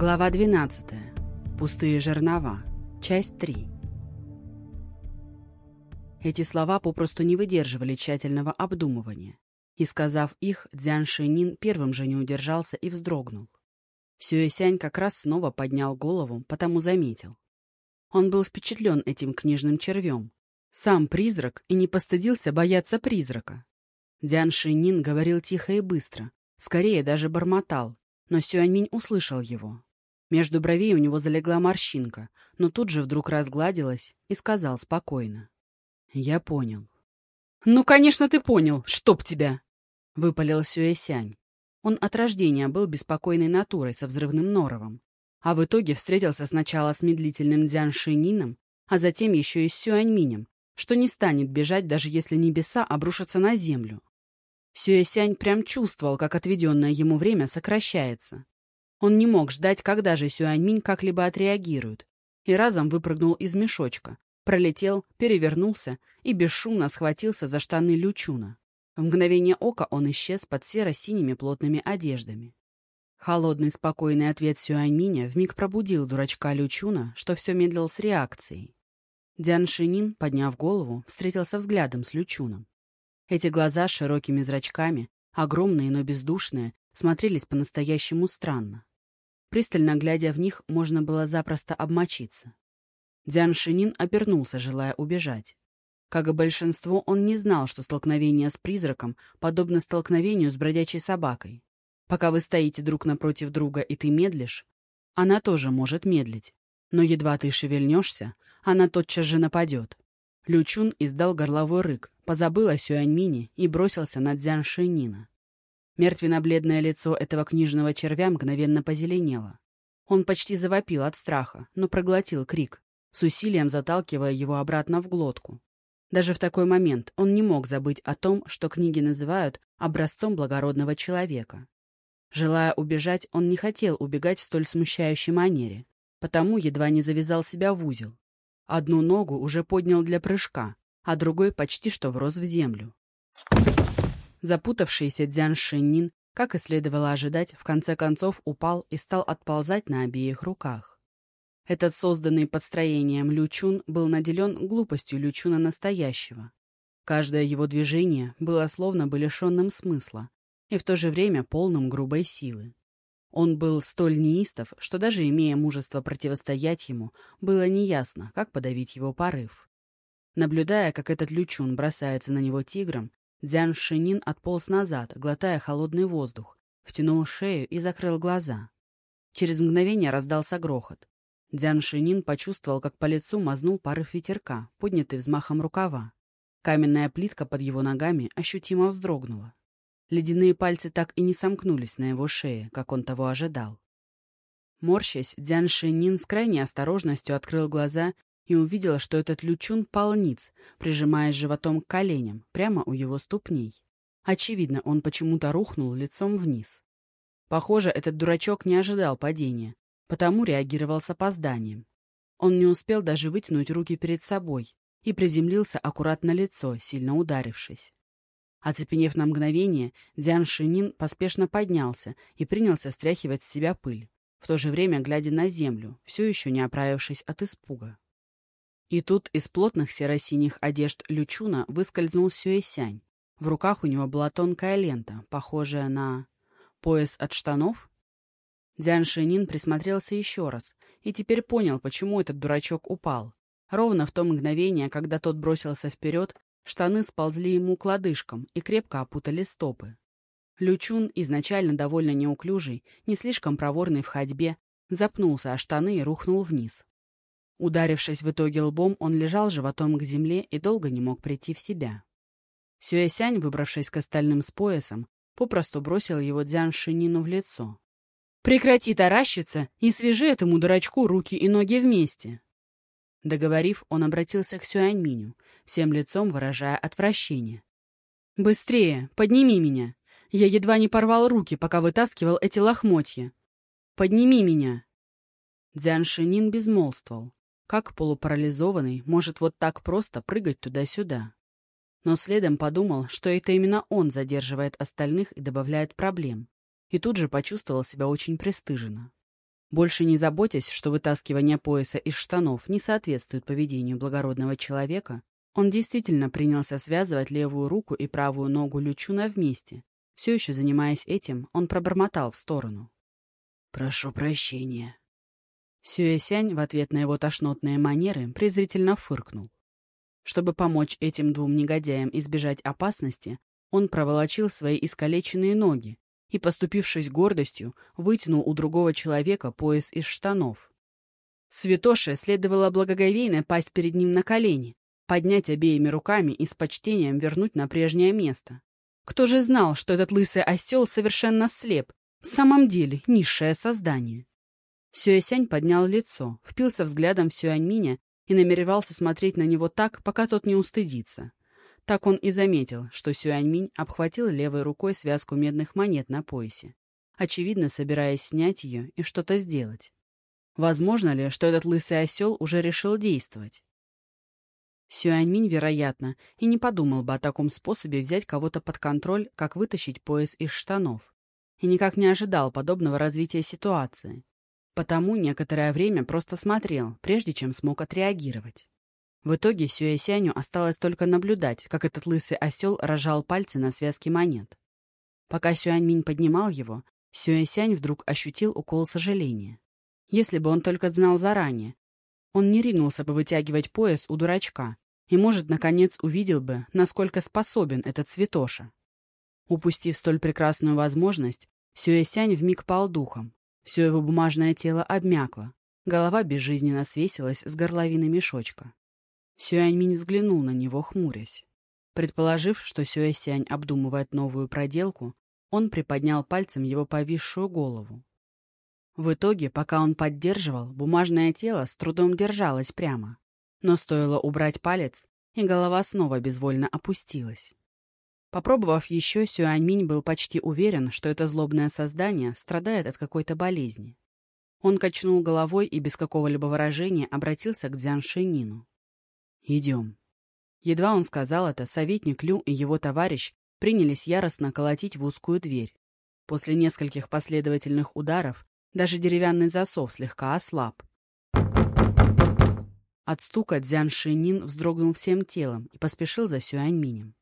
Глава 12. Пустые жернова. Часть 3. Эти слова попросту не выдерживали тщательного обдумывания. И, сказав их, Дзян Шинин первым же не удержался и вздрогнул. Сюэсянь как раз снова поднял голову, потому заметил. Он был впечатлен этим книжным червем. Сам призрак и не постыдился бояться призрака. Дзян Шинин говорил тихо и быстро, скорее даже бормотал, но Сюаньминь услышал его. Между бровей у него залегла морщинка, но тут же вдруг разгладилась и сказал спокойно. «Я понял». «Ну, конечно, ты понял! Чтоб тебя!» — выпалил Сюэсянь. Он от рождения был беспокойной натурой со взрывным норовом, а в итоге встретился сначала с медлительным Дзян Шинином, а затем еще и с Сюаньминем, что не станет бежать, даже если небеса обрушатся на землю. Сюэсянь прям чувствовал, как отведенное ему время сокращается. Он не мог ждать, когда же Сюаньминь как-либо отреагирует, и разом выпрыгнул из мешочка, пролетел, перевернулся и бесшумно схватился за штаны Лючуна. В мгновение ока он исчез под серо-синими плотными одеждами. Холодный, спокойный ответ Сюаньминя вмиг пробудил дурачка Лючуна, что все медлил с реакцией. Дзян Шинин, подняв голову, встретился взглядом с Лючуном. Эти глаза с широкими зрачками, огромные, но бездушные, смотрелись по-настоящему странно. Пристально глядя в них, можно было запросто обмочиться. Дзян Шинин обернулся, желая убежать. Как и большинство, он не знал, что столкновение с призраком подобно столкновению с бродячей собакой. Пока вы стоите друг напротив друга и ты медлишь, она тоже может медлить. Но едва ты шевельнешься, она тотчас же нападет. Лючун издал горловой рык, позабыл о Сюаньмине и бросился на Дзян Шинина. Мертвенно-бледное лицо этого книжного червя мгновенно позеленело. Он почти завопил от страха, но проглотил крик, с усилием заталкивая его обратно в глотку. Даже в такой момент он не мог забыть о том, что книги называют образцом благородного человека. Желая убежать, он не хотел убегать в столь смущающей манере, потому едва не завязал себя в узел, Одну ногу уже поднял для прыжка, а другой почти что врос в землю. Запутавшийся Дзян Шиннин, как и следовало ожидать, в конце концов упал и стал отползать на обеих руках. Этот созданный подстроением Лючун был наделен глупостью Лючуна настоящего. Каждое его движение было словно бы лишенным смысла и в то же время полным грубой силы. Он был столь неистов, что даже имея мужество противостоять ему, было неясно, как подавить его порыв. Наблюдая, как этот лючун бросается на него тигром, Дзян Шинин отполз назад, глотая холодный воздух, втянул шею и закрыл глаза. Через мгновение раздался грохот. Дзян Шинин почувствовал, как по лицу мазнул порыв ветерка, поднятый взмахом рукава. Каменная плитка под его ногами ощутимо вздрогнула. Ледяные пальцы так и не сомкнулись на его шее, как он того ожидал. Морщась, Дзян Шинин с крайней осторожностью открыл глаза и увидел, что этот лючун полниц, прижимаясь животом к коленям, прямо у его ступней. Очевидно, он почему-то рухнул лицом вниз. Похоже, этот дурачок не ожидал падения, потому реагировал с опозданием. Он не успел даже вытянуть руки перед собой и приземлился аккуратно лицо, сильно ударившись. Оцепенев на мгновение, Дзян Шинин поспешно поднялся и принялся стряхивать с себя пыль, в то же время глядя на землю, все еще не оправившись от испуга. И тут из плотных серо-синих одежд Лючуна выскользнул Сюэсянь. В руках у него была тонкая лента, похожая на... пояс от штанов? Дзян Шинин присмотрелся еще раз и теперь понял, почему этот дурачок упал. Ровно в то мгновение, когда тот бросился вперед, Штаны сползли ему к лодыжкам и крепко опутали стопы. Лючун, изначально довольно неуклюжий, не слишком проворный в ходьбе, запнулся о штаны и рухнул вниз. Ударившись в итоге лбом, он лежал животом к земле и долго не мог прийти в себя. Сюэсянь, выбравшись к остальным с поясом, попросту бросил его Дзян Шинину в лицо. «Прекрати таращиться и свяжи этому дурачку руки и ноги вместе!» Договорив, он обратился к Сюаньминю, всем лицом выражая отвращение. «Быстрее! Подними меня! Я едва не порвал руки, пока вытаскивал эти лохмотья! Подними меня!» Дзян Шинин безмолвствовал. Как полупарализованный может вот так просто прыгать туда-сюда? Но следом подумал, что это именно он задерживает остальных и добавляет проблем. И тут же почувствовал себя очень пристыженно. Больше не заботясь, что вытаскивание пояса из штанов не соответствует поведению благородного человека, он действительно принялся связывать левую руку и правую ногу Лючуна вместе. Все еще занимаясь этим, он пробормотал в сторону. «Прошу прощения». Сюэсянь в ответ на его тошнотные манеры презрительно фыркнул. Чтобы помочь этим двум негодяям избежать опасности, он проволочил свои искалеченные ноги и, поступившись гордостью, вытянул у другого человека пояс из штанов. Святоше следовало благоговейно пасть перед ним на колени, поднять обеими руками и с почтением вернуть на прежнее место. Кто же знал, что этот лысый осел совершенно слеп, в самом деле низшее создание? Сюэсянь поднял лицо, впился взглядом в Сюаньминя и намеревался смотреть на него так, пока тот не устыдится. Так он и заметил, что Сюаньминь обхватил левой рукой связку медных монет на поясе, очевидно, собираясь снять ее и что-то сделать. Возможно ли, что этот лысый осел уже решил действовать? Сюаньминь, вероятно, и не подумал бы о таком способе взять кого-то под контроль, как вытащить пояс из штанов, и никак не ожидал подобного развития ситуации. Потому некоторое время просто смотрел, прежде чем смог отреагировать. В итоге Сюэсяню осталось только наблюдать, как этот лысый осел рожал пальцы на связке монет. Пока Сюаньминь поднимал его, Сюэсянь вдруг ощутил укол сожаления. Если бы он только знал заранее, он не ринулся бы вытягивать пояс у дурачка и, может, наконец увидел бы, насколько способен этот святоша. Упустив столь прекрасную возможность, Сюэсянь вмиг пал духом. Все его бумажное тело обмякло, голова безжизненно свесилась с горловины мешочка. Сюаньминь взглянул на него, хмурясь. Предположив, что Сюэсянь обдумывает новую проделку, он приподнял пальцем его повисшую голову. В итоге, пока он поддерживал, бумажное тело с трудом держалось прямо. Но стоило убрать палец, и голова снова безвольно опустилась. Попробовав еще, Сюаньминь был почти уверен, что это злобное создание страдает от какой-то болезни. Он качнул головой и без какого-либо выражения обратился к Дзян Шэнину. «Идем». Едва он сказал это, советник Лю и его товарищ принялись яростно колотить в узкую дверь. После нескольких последовательных ударов даже деревянный засов слегка ослаб. От стука Дзян Шинин вздрогнул всем телом и поспешил за Сюаньминем.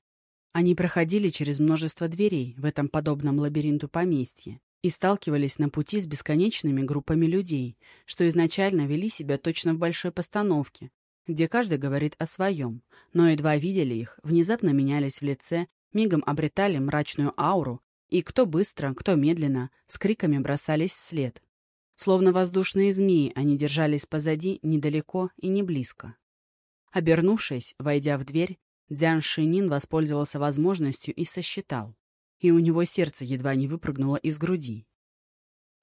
Они проходили через множество дверей в этом подобном лабиринту поместья и сталкивались на пути с бесконечными группами людей, что изначально вели себя точно в большой постановке, где каждый говорит о своем, но едва видели их, внезапно менялись в лице, мигом обретали мрачную ауру, и кто быстро, кто медленно, с криками бросались вслед. Словно воздушные змеи, они держались позади, недалеко и не близко. Обернувшись, войдя в дверь, Дзян Шинин воспользовался возможностью и сосчитал, и у него сердце едва не выпрыгнуло из груди.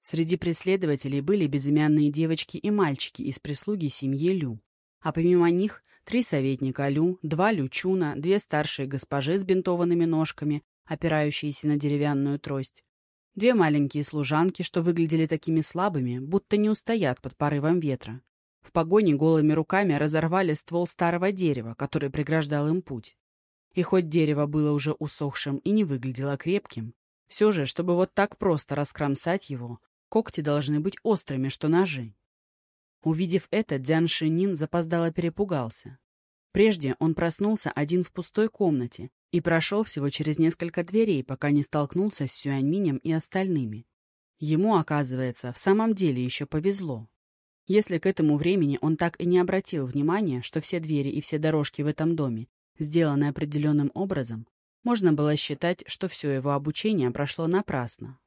Среди преследователей были безымянные девочки и мальчики из прислуги семьи Лю а помимо них три советника Лю, два Лючуна, две старшие госпожи с бинтованными ножками, опирающиеся на деревянную трость, две маленькие служанки, что выглядели такими слабыми, будто не устоят под порывом ветра. В погоне голыми руками разорвали ствол старого дерева, который преграждал им путь. И хоть дерево было уже усохшим и не выглядело крепким, все же, чтобы вот так просто раскромсать его, когти должны быть острыми, что ножи. Увидев это, Дзян Шинин запоздало перепугался. Прежде он проснулся один в пустой комнате и прошел всего через несколько дверей, пока не столкнулся с Сюаньминем и остальными. Ему, оказывается, в самом деле еще повезло. Если к этому времени он так и не обратил внимания, что все двери и все дорожки в этом доме сделаны определенным образом, можно было считать, что все его обучение прошло напрасно.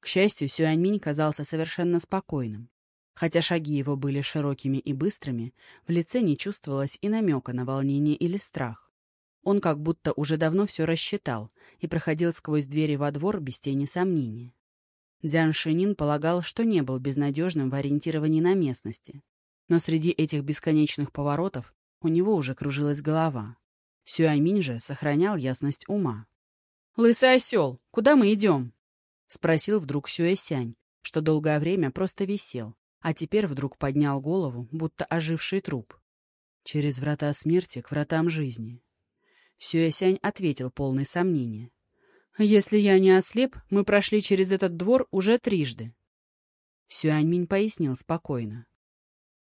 К счастью, Сюаньминь казался совершенно спокойным. Хотя шаги его были широкими и быстрыми, в лице не чувствовалось и намека на волнение или страх. Он как будто уже давно все рассчитал и проходил сквозь двери во двор без тени сомнения. Дзян Шинин полагал, что не был безнадежным в ориентировании на местности. Но среди этих бесконечных поворотов у него уже кружилась голова. Сюайминь же сохранял ясность ума. «Лысый осел, куда мы идем?» — спросил вдруг Сюэсянь, что долгое время просто висел, а теперь вдруг поднял голову, будто оживший труп. Через врата смерти к вратам жизни. Сюэсянь ответил полный сомнения. «Если я не ослеп, мы прошли через этот двор уже трижды». Сюаньминь пояснил спокойно.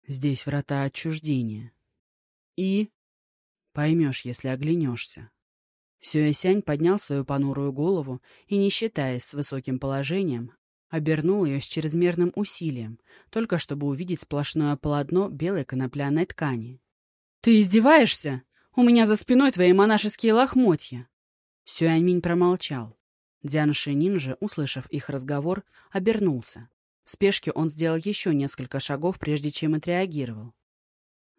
Здесь врата отчуждения. И... Поймешь, если оглянешься. Сюэсянь поднял свою понурую голову и, не считаясь с высоким положением, обернул ее с чрезмерным усилием, только чтобы увидеть сплошное полотно белой конопляной ткани. «Ты издеваешься? У меня за спиной твои монашеские лохмотья!» Сюаньминь промолчал. Дзян Шинин же, услышав их разговор, обернулся. В спешке он сделал еще несколько шагов, прежде чем отреагировал.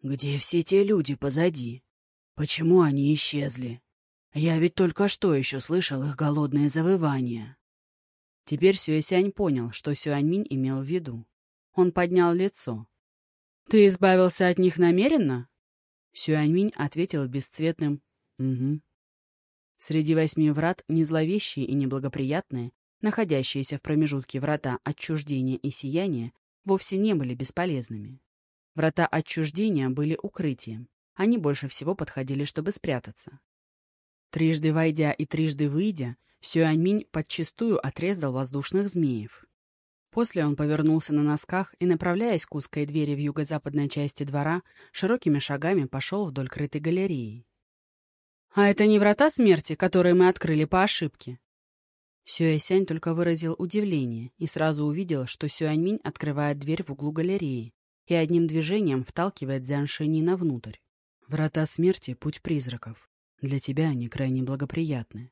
«Где все те люди позади? Почему они исчезли? Я ведь только что еще слышал их голодные завывания». Теперь Сюэсянь понял, что Сюаньминь имел в виду. Он поднял лицо. «Ты избавился от них намеренно?» Сюаньминь ответил бесцветным «Угу». Среди восьми врат не зловещие и неблагоприятные, находящиеся в промежутке врата отчуждения и сияния, вовсе не были бесполезными. Врата отчуждения были укрытием, они больше всего подходили, чтобы спрятаться. Трижды войдя и трижды выйдя, Сюаньминь подчистую отрезал воздушных змеев. После он повернулся на носках и, направляясь к узкой двери в юго-западной части двора, широкими шагами пошел вдоль крытой галереи. «А это не врата смерти, которые мы открыли по ошибке?» Сюэсянь только выразил удивление и сразу увидел, что Сюаньминь открывает дверь в углу галереи и одним движением вталкивает Дзян Шэнина внутрь. «Врата смерти — путь призраков. Для тебя они крайне благоприятны».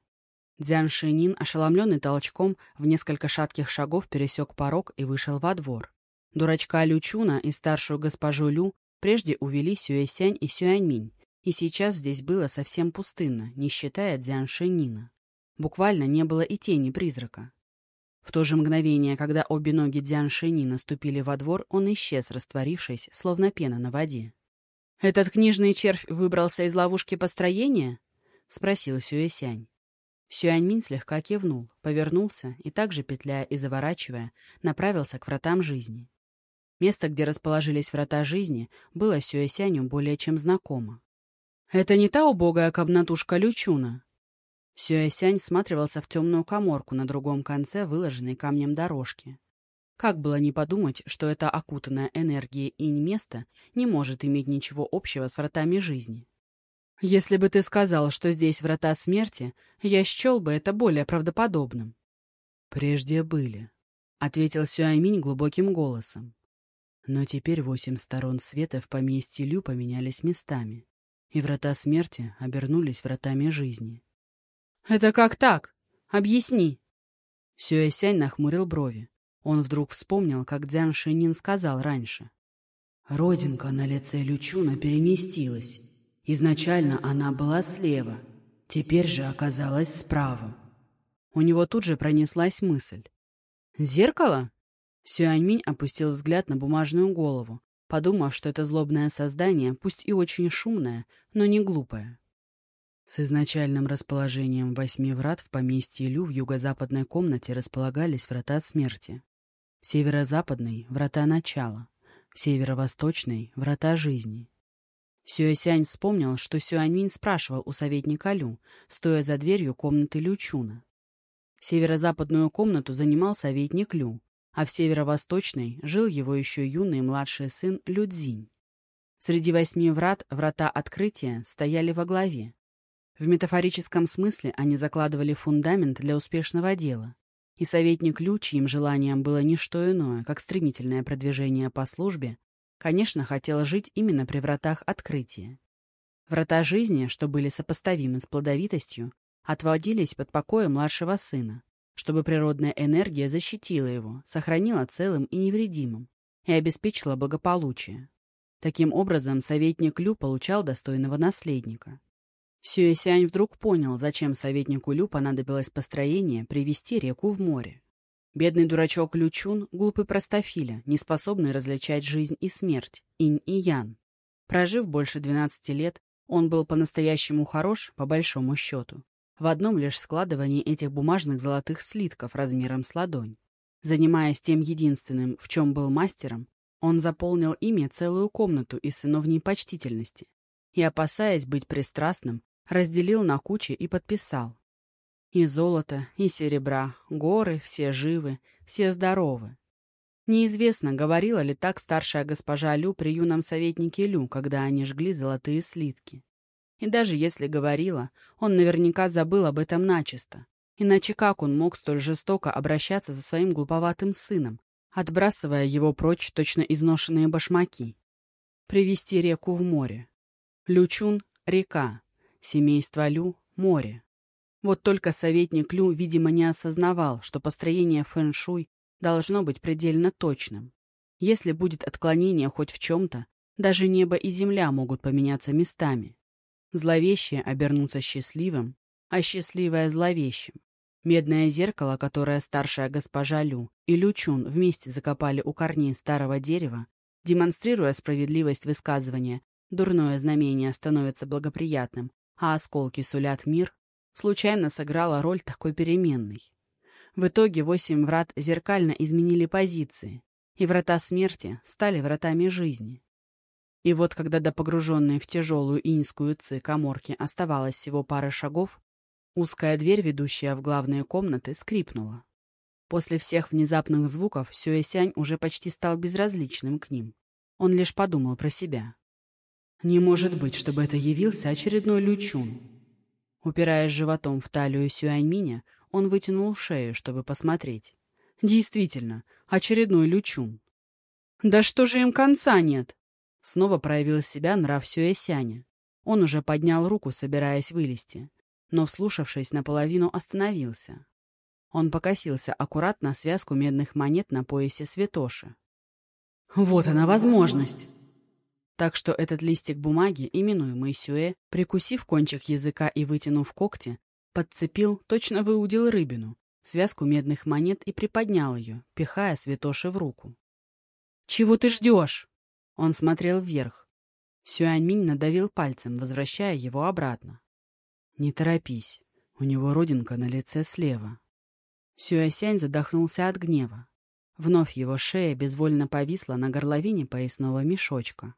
Дзян Шинин, ошеломленный толчком, в несколько шатких шагов пересек порог и вышел во двор. Дурачка Лючуна и старшую госпожу Лю прежде увели Сюэсянь и Сюаньминь, и сейчас здесь было совсем пустынно, не считая Дзян Шинина. Буквально не было и тени призрака. В то же мгновение, когда обе ноги Дзян Шини наступили во двор, он исчез, растворившись, словно пена на воде. «Этот книжный червь выбрался из ловушки построения?» — спросил Сюэсянь. Сюаньмин слегка кивнул, повернулся и также, петляя и заворачивая, направился к вратам жизни. Место, где расположились врата жизни, было Сюэсяню более чем знакомо. «Это не та убогая комнатушка Лючуна?» Сюэсянь всматривался в темную коморку на другом конце выложенной камнем дорожки. Как было не подумать, что это окутанное энергией инь место не может иметь ничего общего с вратами жизни. Если бы ты сказал, что здесь врата смерти, я счел бы это более правдоподобным. Прежде были, — ответил Сюайминь глубоким голосом. Но теперь восемь сторон света в поместье Лю поменялись местами, и врата смерти обернулись вратами жизни. «Это как так? Объясни!» Сюэсянь нахмурил брови. Он вдруг вспомнил, как Дзян Шинин сказал раньше. «Родинка на лице Лючуна переместилась. Изначально она была слева, теперь же оказалась справа. У него тут же пронеслась мысль. «Зеркало?» Сюаньминь опустил взгляд на бумажную голову, подумав, что это злобное создание, пусть и очень шумное, но не глупое. С изначальным расположением восьми врат в поместье Лю в юго-западной комнате располагались врата смерти. В северо-западной — врата начала, в северо-восточной — врата жизни, Сюэсянь вспомнил, что Сюаньминь спрашивал у советника Лю, стоя за дверью комнаты Лючуна. Северо-западную комнату занимал советник Лю, а в северо-восточной жил его еще юный младший сын Людзинь. Среди восьми врат врата открытия стояли во главе. В метафорическом смысле они закладывали фундамент для успешного дела. И советник Лю, чьим желанием было не что иное, как стремительное продвижение по службе, конечно, хотел жить именно при вратах открытия. Врата жизни, что были сопоставимы с плодовитостью, отводились под покоем младшего сына, чтобы природная энергия защитила его, сохранила целым и невредимым и обеспечила благополучие. Таким образом, советник Лю получал достойного наследника. Сюэсянь вдруг понял, зачем советнику Лю понадобилось построение привести реку в море. Бедный дурачок Лючун — глупый простофиля, не способный различать жизнь и смерть, инь и ян. Прожив больше 12 лет, он был по-настоящему хорош, по большому счету, в одном лишь складывании этих бумажных золотых слитков размером с ладонь. Занимаясь тем единственным, в чем был мастером, он заполнил ими целую комнату из сыновней почтительности и, опасаясь быть пристрастным, разделил на кучи и подписал и золото, и серебра, горы, все живы, все здоровы. Неизвестно, говорила ли так старшая госпожа Лю при юном советнике Лю, когда они жгли золотые слитки. И даже если говорила, он наверняка забыл об этом начисто. Иначе как он мог столь жестоко обращаться за своим глуповатым сыном, отбрасывая его прочь точно изношенные башмаки? Привести реку в море. Лючун — река, семейство Лю — море. Вот только советник Лю, видимо, не осознавал, что построение фэн-шуй должно быть предельно точным. Если будет отклонение хоть в чем-то, даже небо и земля могут поменяться местами. Зловещее обернуться счастливым, а счастливое — зловещим. Медное зеркало, которое старшая госпожа Лю и Лючун вместе закопали у корней старого дерева, демонстрируя справедливость высказывания «дурное знамение становится благоприятным, а осколки сулят мир», случайно сыграло роль такой переменной. В итоге восемь врат зеркально изменили позиции, и врата смерти стали вратами жизни. И вот когда до погруженной в тяжелую иньскую ци коморки оставалось всего пара шагов, узкая дверь, ведущая в главные комнаты, скрипнула. После всех внезапных звуков Сюэсянь уже почти стал безразличным к ним. Он лишь подумал про себя. «Не может быть, чтобы это явился очередной Лючун». Упираясь животом в талию Сюаньминя, он вытянул шею, чтобы посмотреть. Действительно, очередной лючун. «Да что же им конца нет?» Снова проявил себя нрав Сюэсяня. Он уже поднял руку, собираясь вылезти, но, вслушавшись, наполовину остановился. Он покосился аккуратно на связку медных монет на поясе святоши. «Вот она возможность!» Так что этот листик бумаги, именуемый Сюэ, прикусив кончик языка и вытянув когти, Подцепил, точно выудил рыбину, связку медных монет и приподнял ее, пихая святоши в руку. «Чего ты ждешь?» Он смотрел вверх. Сюаньминь надавил пальцем, возвращая его обратно. «Не торопись, у него родинка на лице слева». Сюэсянь задохнулся от гнева. Вновь его шея безвольно повисла на горловине поясного мешочка.